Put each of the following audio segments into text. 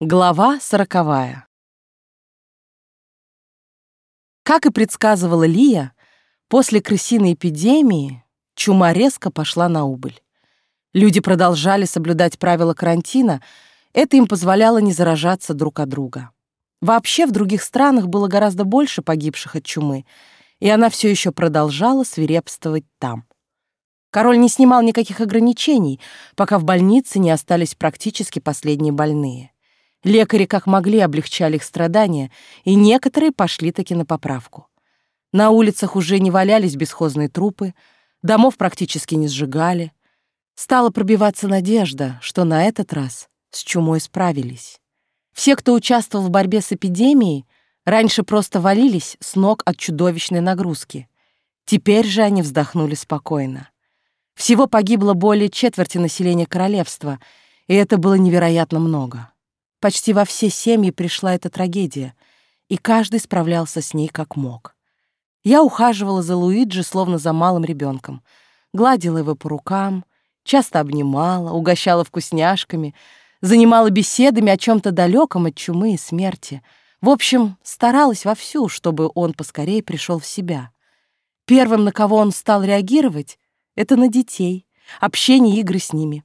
Глава сороковая. Как и предсказывала Лия, после крысиной эпидемии чума резко пошла на убыль. Люди продолжали соблюдать правила карантина, это им позволяло не заражаться друг от друга. Вообще в других странах было гораздо больше погибших от чумы, и она все еще продолжала свирепствовать там. Король не снимал никаких ограничений, пока в больнице не остались практически последние больные. Лекари как могли облегчали их страдания, и некоторые пошли таки на поправку. На улицах уже не валялись бесхозные трупы, домов практически не сжигали. Стала пробиваться надежда, что на этот раз с чумой справились. Все, кто участвовал в борьбе с эпидемией, раньше просто валились с ног от чудовищной нагрузки. Теперь же они вздохнули спокойно. Всего погибло более четверти населения королевства, и это было невероятно много. Почти во все семьи пришла эта трагедия, и каждый справлялся с ней как мог. Я ухаживала за Луиджи, словно за малым ребенком, гладила его по рукам, часто обнимала, угощала вкусняшками, занимала беседами о чем-то далеком от чумы и смерти. В общем, старалась вовсю, чтобы он поскорее пришел в себя. Первым, на кого он стал реагировать, это на детей, общение и игры с ними.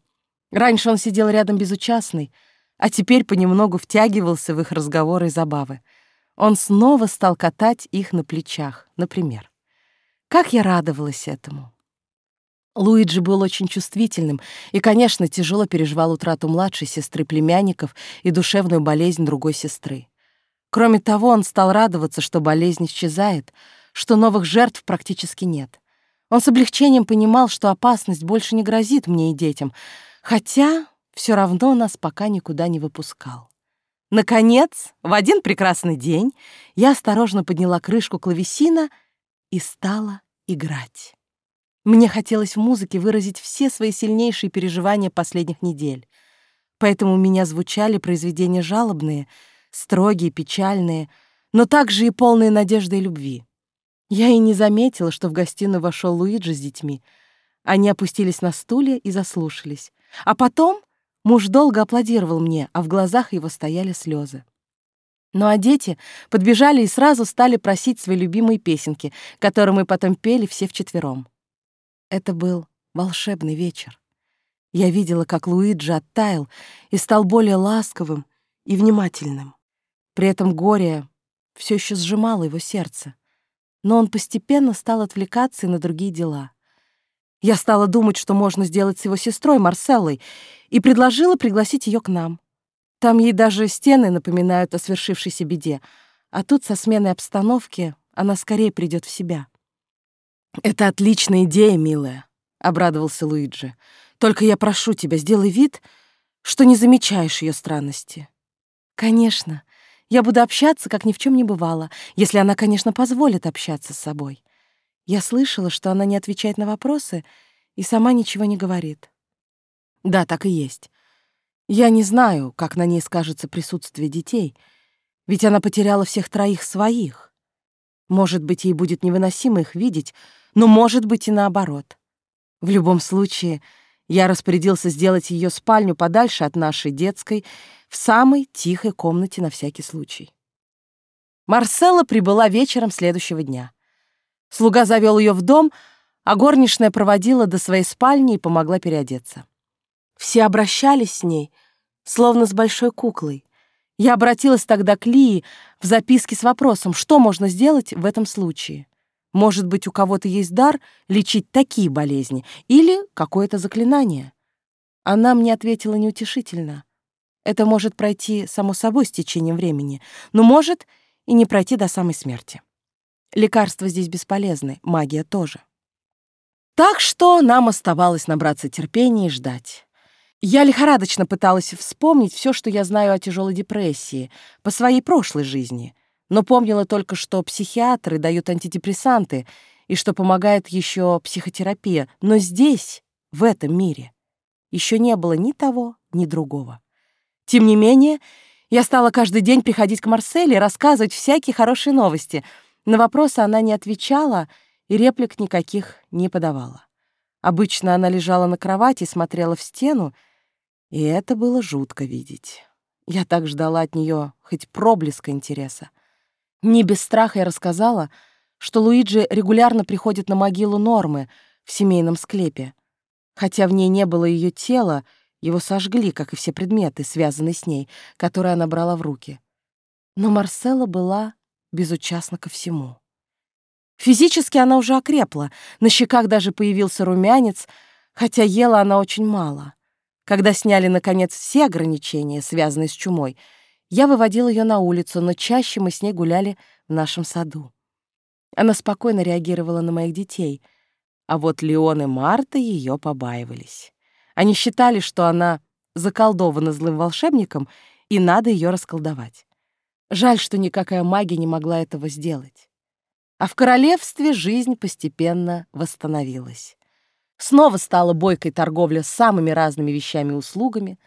Раньше он сидел рядом безучастный, а теперь понемногу втягивался в их разговоры и забавы. Он снова стал катать их на плечах, например. Как я радовалась этому. Луиджи был очень чувствительным и, конечно, тяжело переживал утрату младшей сестры племянников и душевную болезнь другой сестры. Кроме того, он стал радоваться, что болезнь исчезает, что новых жертв практически нет. Он с облегчением понимал, что опасность больше не грозит мне и детям, хотя все равно нас пока никуда не выпускал. Наконец, в один прекрасный день я осторожно подняла крышку клавесина и стала играть. Мне хотелось в музыке выразить все свои сильнейшие переживания последних недель. Поэтому у меня звучали произведения жалобные, строгие, печальные, но также и полные надежды и любви. Я и не заметила, что в гостиную вошел Луиджи с детьми. Они опустились на стулья и заслушались. А потом Муж долго аплодировал мне, а в глазах его стояли слезы. Ну а дети подбежали и сразу стали просить свои любимые песенки, которые мы потом пели все вчетвером. Это был волшебный вечер. Я видела, как Луиджи оттаял и стал более ласковым и внимательным. При этом горе все еще сжимало его сердце, но он постепенно стал отвлекаться и на другие дела. Я стала думать, что можно сделать с его сестрой Марселлой, и предложила пригласить ее к нам. Там ей даже стены напоминают о свершившейся беде, а тут со сменой обстановки она скорее придет в себя. «Это отличная идея, милая», — обрадовался Луиджи. «Только я прошу тебя, сделай вид, что не замечаешь ее странности». «Конечно. Я буду общаться, как ни в чем не бывало, если она, конечно, позволит общаться с собой. Я слышала, что она не отвечает на вопросы и сама ничего не говорит. Да, так и есть. Я не знаю, как на ней скажется присутствие детей, ведь она потеряла всех троих своих. Может быть, ей будет невыносимо их видеть, но может быть и наоборот. В любом случае, я распорядился сделать ее спальню подальше от нашей детской, в самой тихой комнате на всякий случай. Марселла прибыла вечером следующего дня. Слуга завел ее в дом, а горничная проводила до своей спальни и помогла переодеться. Все обращались с ней, словно с большой куклой. Я обратилась тогда к Лии в записке с вопросом, что можно сделать в этом случае. Может быть, у кого-то есть дар лечить такие болезни или какое-то заклинание. Она мне ответила неутешительно. Это может пройти само собой с течением времени, но может и не пройти до самой смерти. Лекарства здесь бесполезны, магия тоже. Так что нам оставалось набраться терпения и ждать. Я лихорадочно пыталась вспомнить все, что я знаю о тяжелой депрессии по своей прошлой жизни, но помнила только, что психиатры дают антидепрессанты и что помогает еще психотерапия. Но здесь, в этом мире, еще не было ни того, ни другого. Тем не менее, я стала каждый день приходить к Марселе и рассказывать всякие хорошие новости — на вопросы она не отвечала и реплик никаких не подавала. Обычно она лежала на кровати, смотрела в стену, и это было жутко видеть. Я так ждала от нее хоть проблеска интереса. Не без страха я рассказала, что Луиджи регулярно приходит на могилу Нормы в семейном склепе. Хотя в ней не было ее тела, его сожгли, как и все предметы, связанные с ней, которые она брала в руки. Но Марсела была безучастна ко всему. Физически она уже окрепла, на щеках даже появился румянец, хотя ела она очень мало. Когда сняли, наконец, все ограничения, связанные с чумой, я выводила ее на улицу, но чаще мы с ней гуляли в нашем саду. Она спокойно реагировала на моих детей, а вот Леон и Марта ее побаивались. Они считали, что она заколдована злым волшебником, и надо ее расколдовать. Жаль, что никакая магия не могла этого сделать. А в королевстве жизнь постепенно восстановилась. Снова стала бойкой торговля с самыми разными вещами и услугами.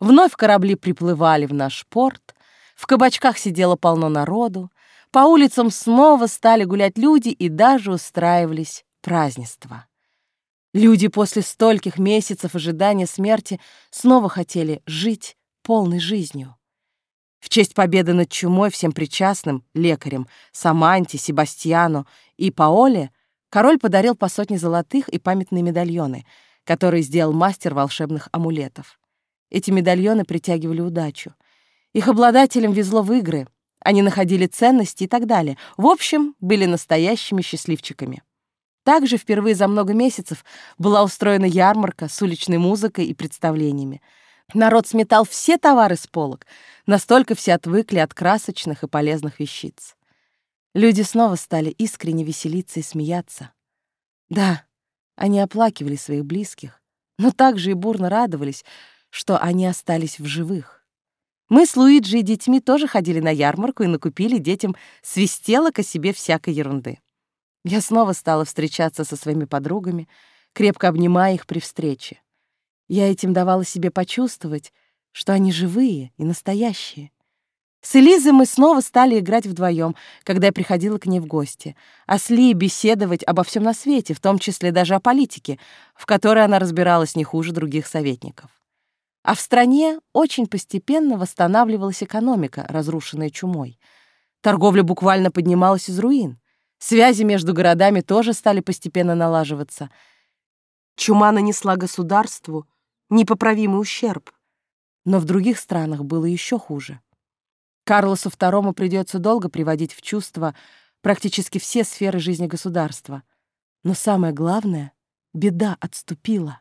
Вновь корабли приплывали в наш порт. В кабачках сидело полно народу. По улицам снова стали гулять люди и даже устраивались празднества. Люди после стольких месяцев ожидания смерти снова хотели жить полной жизнью. В честь победы над чумой всем причастным, лекарям, Саманте, Себастьяну и Паоле, Король подарил по сотне золотых и памятные медальоны, которые сделал мастер волшебных амулетов. Эти медальоны притягивали удачу. Их обладателям везло в игры, они находили ценности и так далее. В общем, были настоящими счастливчиками. Также впервые за много месяцев была устроена ярмарка с уличной музыкой и представлениями. Народ сметал все товары с полок, настолько все отвыкли от красочных и полезных вещиц. Люди снова стали искренне веселиться и смеяться. Да, они оплакивали своих близких, но также и бурно радовались, что они остались в живых. Мы с Луиджи и детьми тоже ходили на ярмарку и накупили детям свистелок о себе всякой ерунды. Я снова стала встречаться со своими подругами, крепко обнимая их при встрече. Я этим давала себе почувствовать, что они живые и настоящие. С Элизой мы снова стали играть вдвоем, когда я приходила к ней в гости, а с Ли беседовать обо всем на свете, в том числе даже о политике, в которой она разбиралась не хуже других советников. А в стране очень постепенно восстанавливалась экономика, разрушенная чумой. Торговля буквально поднималась из руин. Связи между городами тоже стали постепенно налаживаться. Чума нанесла государству непоправимый ущерб. Но в других странах было еще хуже. Карлосу II придется долго приводить в чувство практически все сферы жизни государства. Но самое главное — беда отступила.